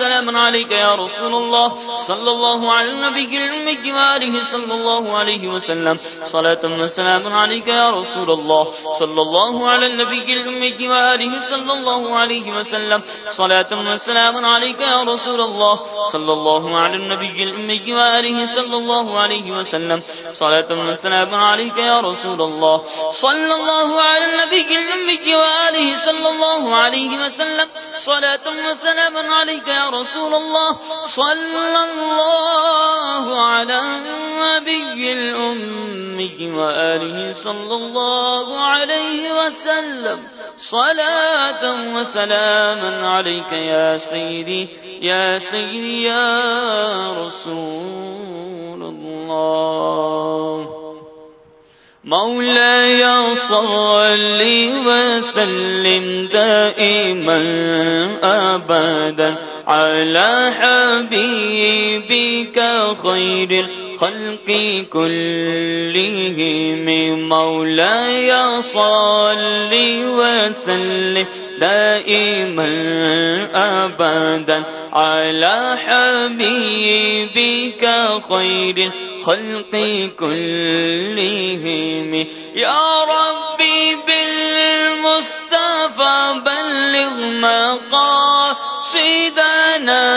وسلام عليك يا رسول الله. صلى الله على النبي الأمي وآله صلى الله عليه وسلم. صلاة وسلام عليك يا رسول الله. صلى الله على النبي الأمي وآله صلى الله عليه وسلم. صلاة وسلام عليك يا رسول الله. صلى الله على النبي الأمي وآله صلى الله عليه وسلم. صلاة وسلام عليك يا رسول الله. صلى الله على النبي الأمي وآله صلى الله عليه وسلم. صلاة وسلام عليك يا رسول الله صلى الله على النبي الأمي وآله صلى الله عليه وسلم صلاة وسلاما عليك يا سيدي يا سيدي يا رسول الله مولاي صل وسلم دائما أبدا على حبيبك خير الخلق كلهم. مولاي صل وسلم دائما أبدا. على حبيبك خير الخلق كلهم. يا ربي بالمصطفى بلغ مقاصدنا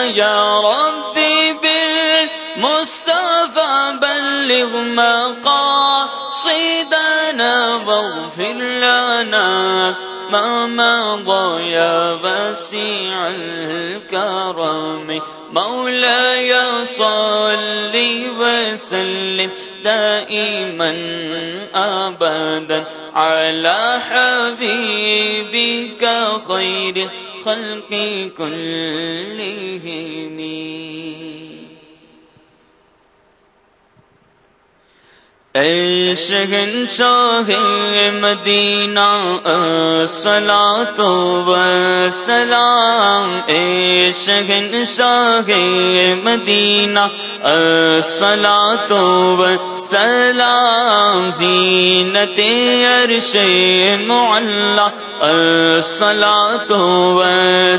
يا ربي بالمصطفى بلغ مقاصدنا واغفر لنا ما مضى يا وسيع الكرم. مولاي صل وسلم دائما أبدا على حبيبك خير الخلق كلهم اے شہن شاہ مدینہ سلا تو سلام اے شہن شاہ مدینہ سلا تو سلام زینت عرش معلہ سلا تو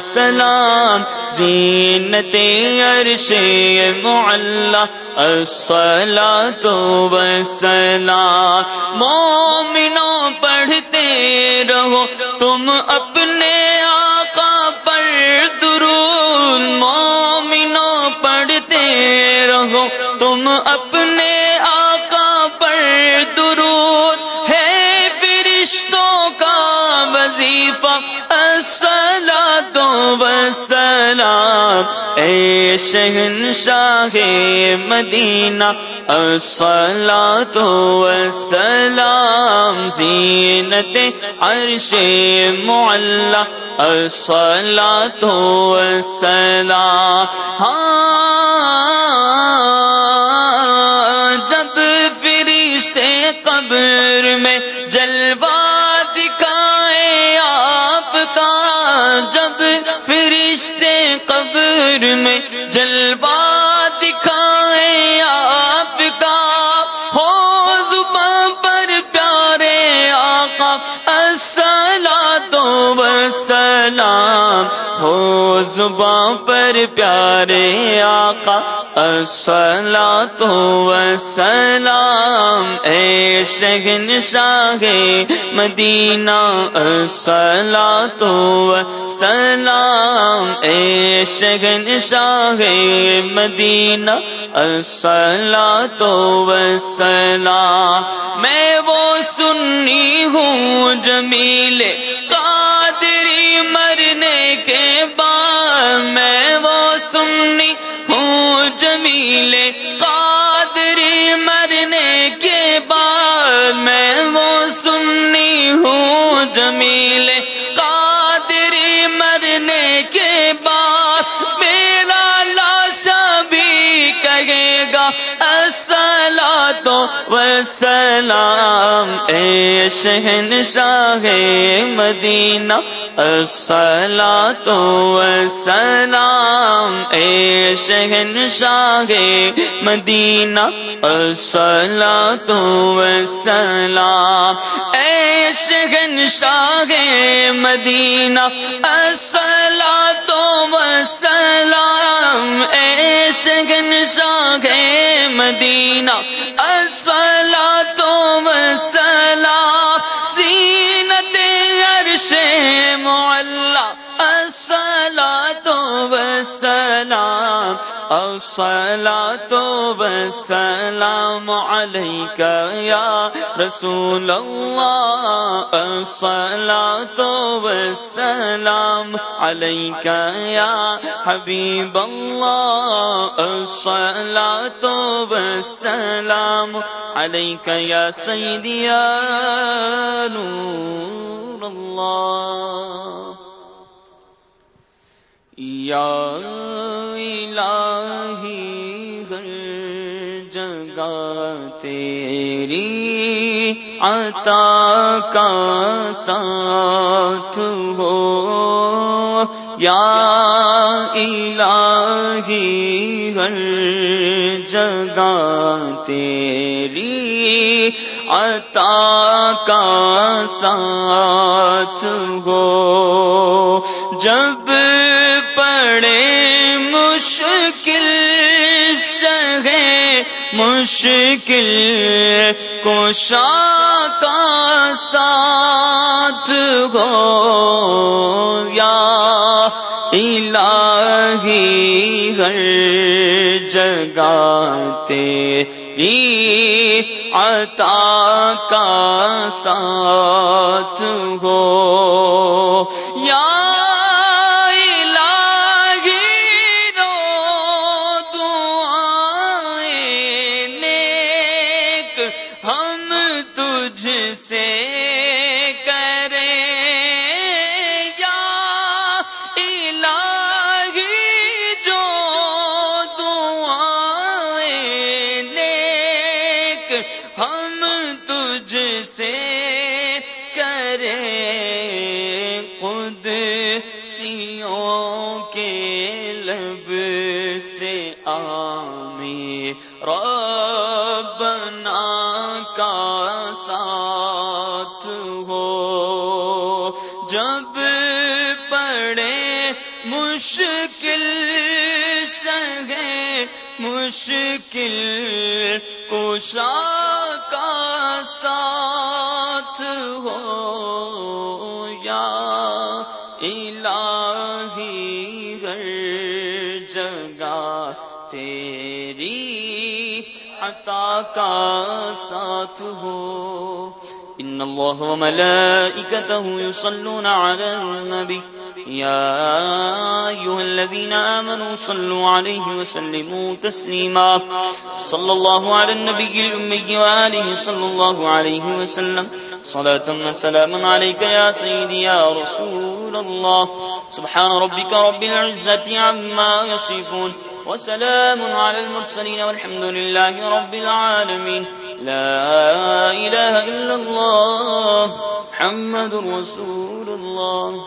سلام زینت عرش معلہ سلا تو سلام مومنوں پڑھتے رہو۔ تم اپنے آقا پر درود مومنوں پڑھتے رہو۔ تم اپنے آقا پر درود ہے فرشتوں کا وظیفہ۔ السلام تو سلام، اے شہن شاہ مدینہ السلام تو سلام زینت عرش معلہ السلام تو سلام ہاں سلام ہو زباں پر پیارے آقا السلام تو سلام اے شگن شاہ مدینہ السلام تو سلام اے شگن شاہ مدینہ السلام تو سلام میں وہ سنی ہوں جمیل کہے گا السلام تو وسلام اے شہن شاہ مدینہ السلام تو وسلام اے شہن شاہ مدینہ السلام تو وسلام اے شہن شاہ مدینہ السلام تو وسلام اصلا تو بسلام علیک یا رسول اللہ اصلا تو بسلام علیک یا حبیب اللہ اصلا تو بسلام علیک یا سیدی یا نور اللہ یا الہی ہر جگہ تیری عطا کا ساتھ ہو۔ یا الہی ہر جگہ تیری عطا کا ساتھ ہو۔ جب مشکل کوشا کا ساتھ گو یا الہی ہر جگہ تیری عطا کا ساتھ گو یا سے کرے یا الہی جو دعائیں نیک ہم تجھ سے کریں۔ جب پڑے مشکل سگے مشکل کشا کا ساتھ ہو یا الہی ہر جگہ تیری عطا کا ساتھ ہو ان اللہ و ملائکتہ یصلون علی النبی يا أيها الذين آمنوا صلوا عليه وسلموا تسليما صلى الله على النبي الأمي وآله صلى الله عليه وسلم. صلاة وسلام عليك يا سيدي يا رسول الله. سبحان ربك رب العزة عما يصفون. وسلام على المرسلين والحمد لله رب العالمين. لا إله إلا الله محمد رسول الله.